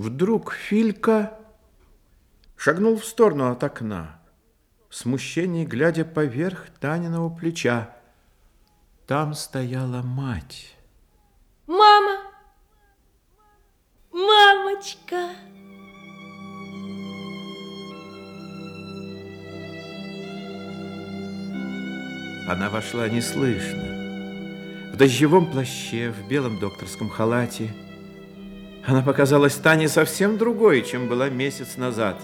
Вдруг Филька шагнул в сторону от окна, в смущении глядя поверх Таниного плеча. Там стояла мать. Мама! Мамочка! Она вошла неслышно, в дождевом плаще, в белом докторском халате, она показалась Тане совсем другой, чем была месяц назад.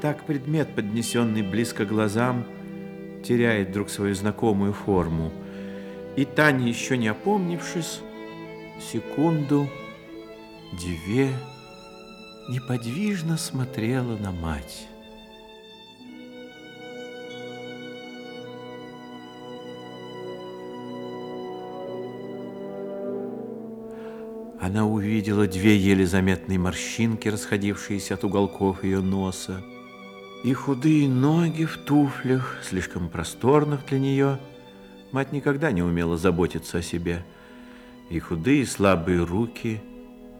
Так предмет, поднесенный близко глазам, теряет вдруг свою знакомую форму. И Таня, еще не опомнившись, секунду, две, неподвижно смотрела на мать. Она увидела две еле заметные морщинки, расходившиеся от уголков ее носа, и худые ноги в туфлях, слишком просторных для нее. Мать никогда не умела заботиться о себе. И худые слабые руки,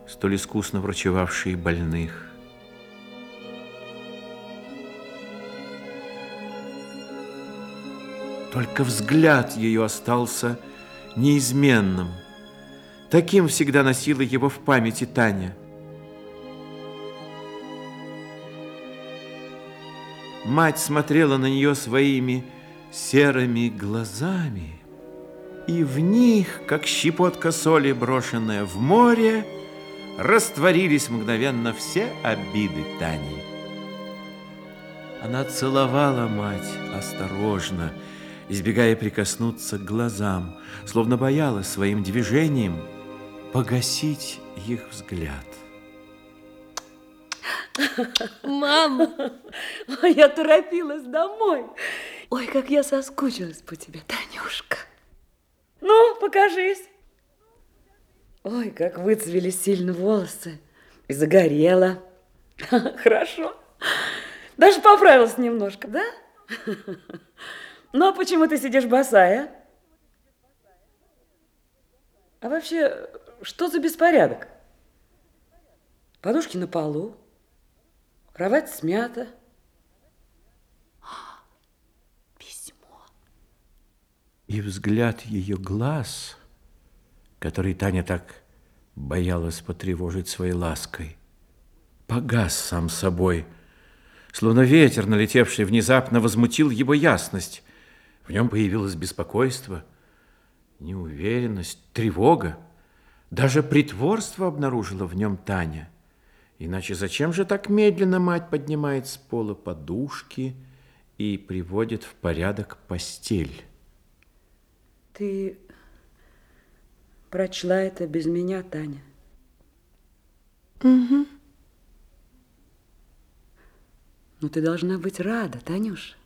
столь искусно врачевавшие больных. Только взгляд ее остался неизменным – Таким всегда носила его в памяти Таня. Мать смотрела на нее своими серыми глазами, и в них, как щепотка соли, брошенная в море, растворились мгновенно все обиды Тани. Она целовала мать осторожно, избегая прикоснуться к глазам, словно боялась своим движением – погасить их взгляд. Мама, я торопилась домой. Ой, как я соскучилась по тебе, Танюшка. Ну, покажись. Ой, как выцвели сильно волосы. И загорела. Хорошо. Даже поправилась немножко, да? Ну, а почему ты сидишь босая? А вообще, что за беспорядок? Подушки на полу, кровать смята. Письмо. И взгляд ее глаз, который Таня так боялась потревожить своей лаской, погас сам собой, словно ветер, налетевший внезапно, возмутил его ясность. В нем появилось беспокойство, неуверенность, тревога. Даже притворство обнаружила в нем Таня. Иначе зачем же так медленно мать поднимает с пола подушки и приводит в порядок постель? Ты прочла это без меня, Таня? Угу. Ну, ты должна быть рада, Танюша.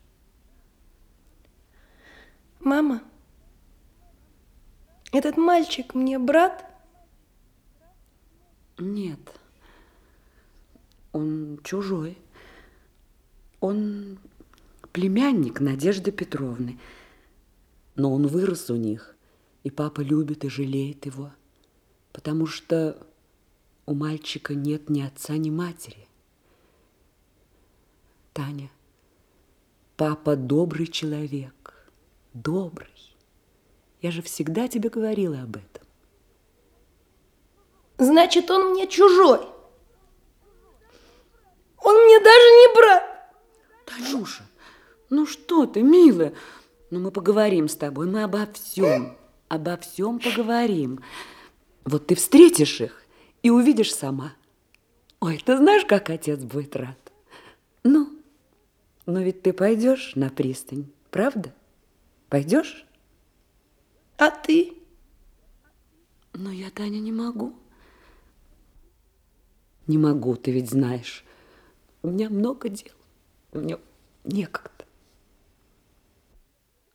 Мама, этот мальчик мне брат? Нет, он чужой. Он племянник Надежды Петровны. Но он вырос у них, и папа любит и жалеет его, потому что у мальчика нет ни отца, ни матери. Таня, папа добрый человек, добрый. Я же всегда тебе говорила об этом. Значит, он мне чужой. Он мне даже не брат. Танюша, ну что ты, милая? Ну мы поговорим с тобой, мы обо всем, обо всем поговорим. Вот ты встретишь их и увидишь сама. Ой, ты знаешь, как отец будет рад? Ну, но ведь ты пойдешь на пристань, правда? Пойдешь? А ты? Но я, Таня, не могу. Не могу, ты ведь знаешь. У меня много дел. Мне некогда.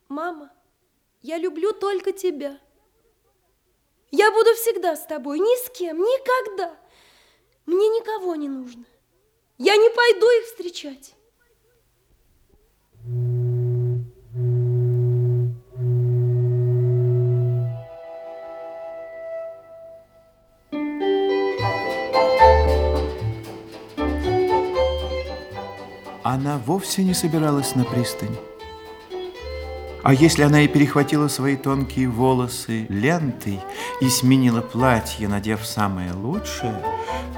Мама, я люблю только тебя. Я буду всегда с тобой, ни с кем, никогда. Мне никого не нужно. Я не пойду их встречать. Она вовсе не собиралась на пристань. А если она и перехватила свои тонкие волосы лентой и сменила платье, надев самое лучшее,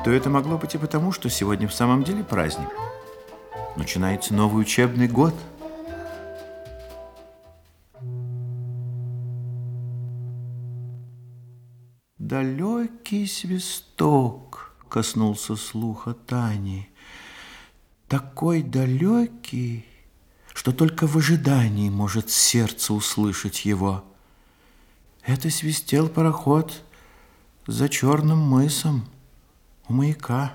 то это могло быть и потому, что сегодня в самом деле праздник. Начинается новый учебный год. Далекий свисток коснулся слуха Тани. Такой далекий, что только в ожидании может сердце услышать его. Это свистел пароход за черным мысом у маяка.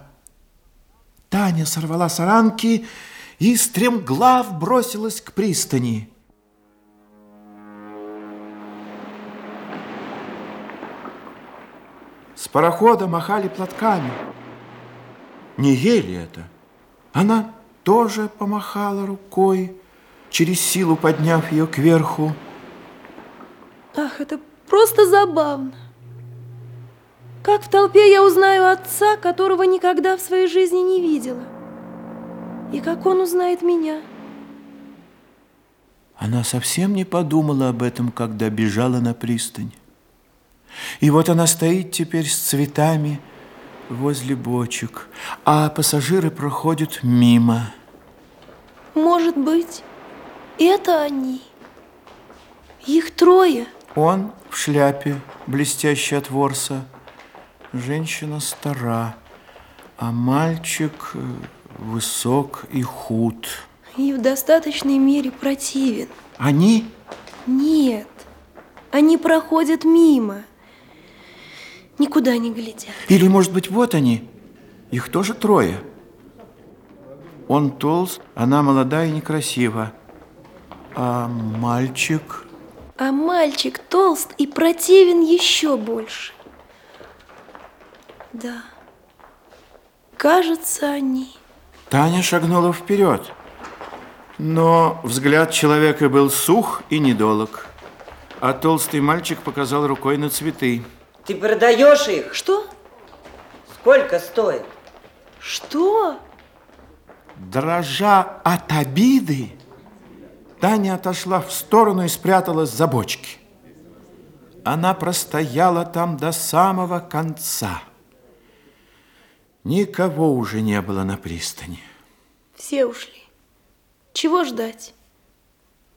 Таня сорвала саранки и стремглав бросилась к пристани. С парохода махали платками. Не ели это. Она тоже помахала рукой, через силу подняв ее кверху. Ах, это просто забавно. Как в толпе я узнаю отца, которого никогда в своей жизни не видела. И как он узнает меня. Она совсем не подумала об этом, когда бежала на пристань. И вот она стоит теперь с цветами возле бочек, а пассажиры проходят мимо. Может быть, это они. Их трое. Он в шляпе, блестящей от ворса. Женщина стара, а мальчик э, высок и худ. И в достаточной мере противен. Они? Нет, они проходят мимо. Никуда не глядят. Или, может быть, вот они? Их тоже трое. Он толст, она молодая и некрасива. А мальчик... А мальчик толст и противен еще больше. Да, кажется, они. Таня шагнула вперед. Но взгляд человека был сух и недолог. А толстый мальчик показал рукой на цветы. Ты продаешь их? Что? Сколько стоит? Что? Дрожа от обиды, Таня отошла в сторону и спряталась за бочки. Она простояла там до самого конца. Никого уже не было на пристани. Все ушли. Чего ждать?